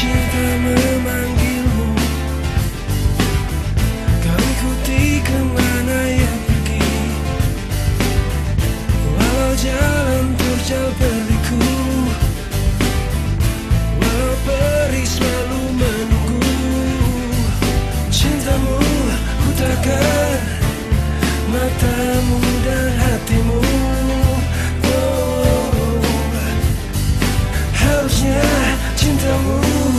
Cinta memanggilmu. Kau ikuti ke mana ia pergi. Walau jalan terjal berliku Walau peri selalu menunggu. Cintamu ku takkan Matamu dan hatimu. Oh, harusnya cintamu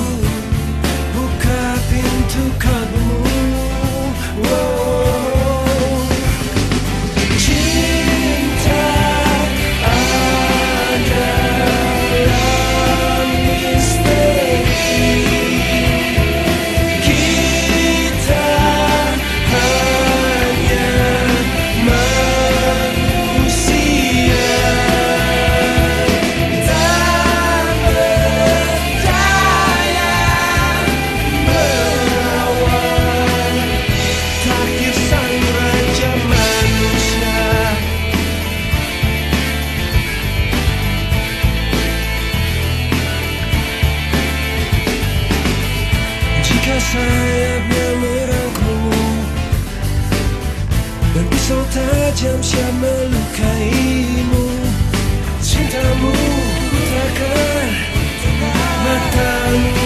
sayapnya merangkul Dan pisau tajam siap melukaimu Cintamu takkan matamu.